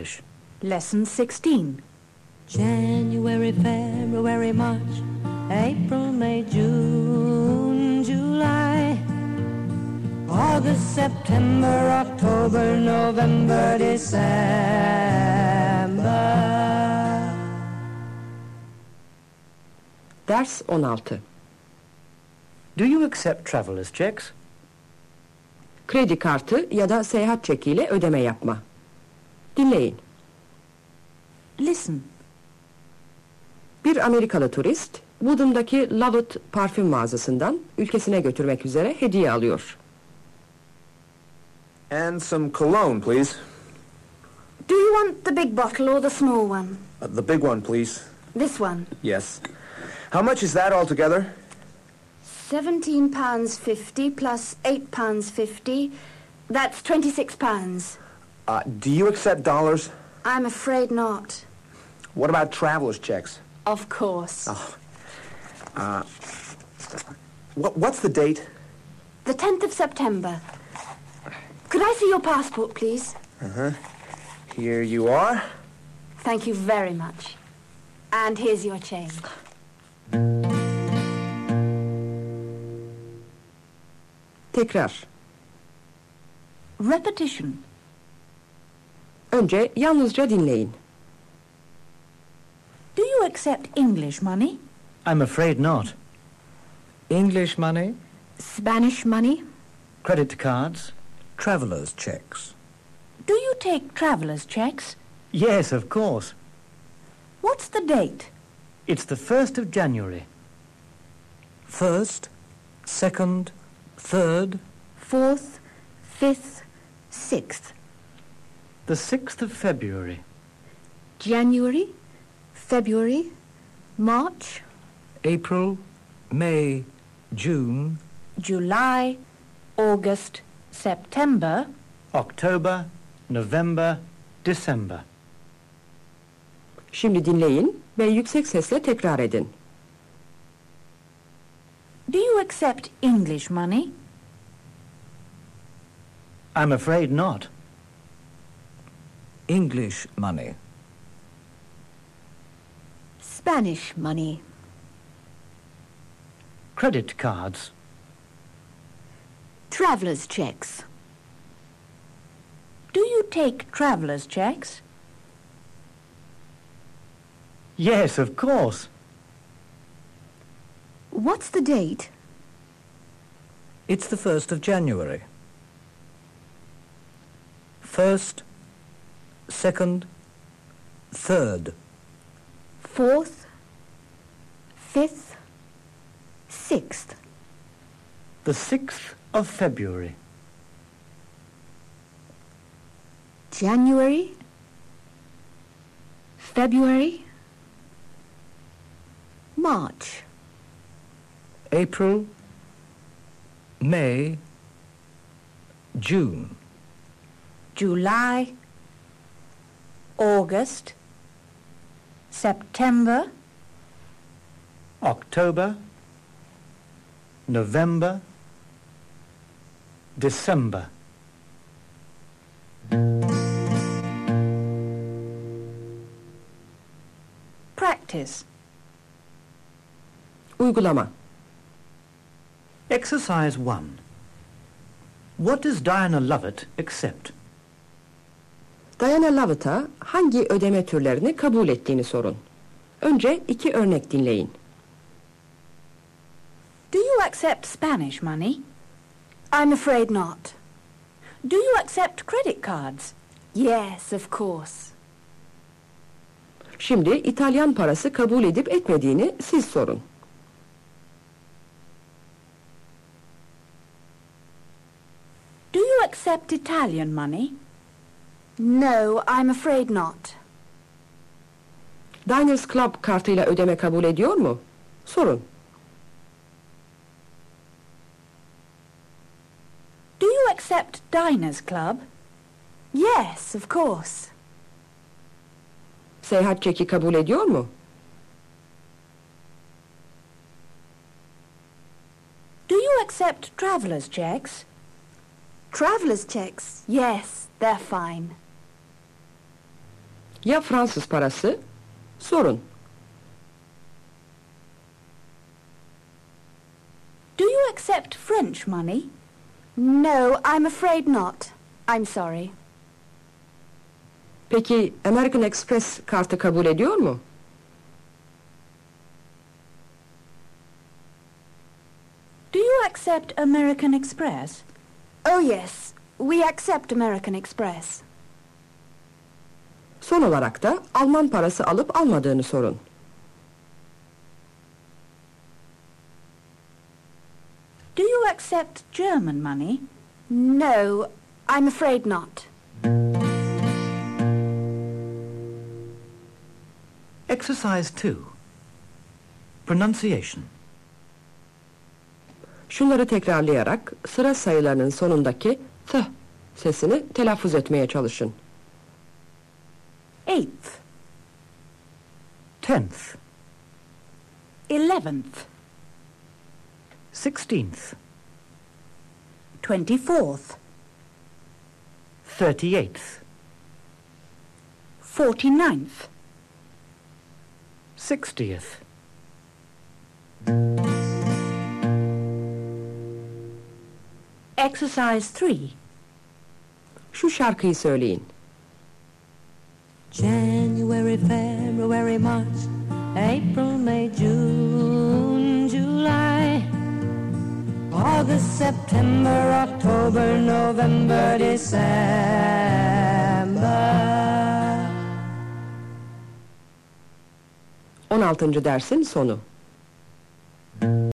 English. Lesson 16. January, February, March, April, May, June, July, August, September, October, November, December. Ders 16. Do you accept traveller's checks? Kredi kartı ya da seyahat çekiyle ödeme yapma. Dinleyin. Listen. Bir Amerikalı turist, Woodham'daki Lovett parfüm mağazasından ülkesine götürmek üzere hediye alıyor. And some cologne, please. Do you want the big bottle or the small one? Uh, the big one, please. This one. Yes. How much is that altogether? Seventeen pounds fifty plus eight pounds fifty. That's twenty-six pounds. Uh, do you accept dollars? I'm afraid not. What about traveler's checks? Of course. What, what's the date? The 10th of September. Could I see your passport, please? Here you are. Thank you very much. And here's your change. Tekrar. Repetition. Önce yalnızca dinleyin. Do you accept English money? I'm afraid not. English money, Spanish money? Credit cards? traveller's checks. Do you take traveller's checks? Yes, of course. What's the date? It's the 1st of January. First, second, third, Fourth, fifth, sixth. The 6th of February. January, February, March, April, May, June, July, August, September, October, November, December. Şimdi dinleyin ve yüksek sesle tekrar edin. Do you accept English money? I'm afraid not. English money, Spanish money? Credit cards? Traveller's checks? Do you take traveller's checks? Yes, of course. What's the date? it's the first of January. First, second, third, Fourth, fifth, sixth. The 6th of February. January, February, March, April, May, June, July, August, September, October, November, December. practice. Uygulama. Exercise 1. What does Diana Lovett accept? Diana Lovett'a hangi ödeme türlerini kabul ettiğini sorun. Önce iki örnek dinleyin. Do you accept Spanish money? I'm afraid not. Do you accept credit cards? Yes, of course. Şimdi İtalyan parası kabul edip etmediğini siz sorun. Do you accept Italian money? No, I'm afraid not. Diners Club kartıyla ödeme kabul ediyor mu? Sorun. Do you accept Diners Club? Yes, of course. Seyahat çeki kabul ediyor mu? Do you accept traveller's checks? Traveller's checks? Yes, they're fine. Ya Fransız parası? Sorun. Do you accept French money? No, I'm afraid not. I'm sorry. Peki American Express kartı kabul ediyor mu? Do you accept American Express? Oh, yes. We accept American Express. Son olarak da Alman parası alıp almadığını sorun. Do you accept German money? No, I'm afraid not. Exercise 2. Pronunciation. Şunları tekrarlayarak sıra sayılarının sonundaki th sesini telaffuz etmeye çalışın. Eighth, Tenth. eleventh, Sixteenth. twenty-fourth, Thirty-eighth. forty-ninth, Sixtieth. exercise three. Şu şarkıyı söyleyin. January, February, March, April, May, June, July, August, September, October, November, December. 16. dersin sonu.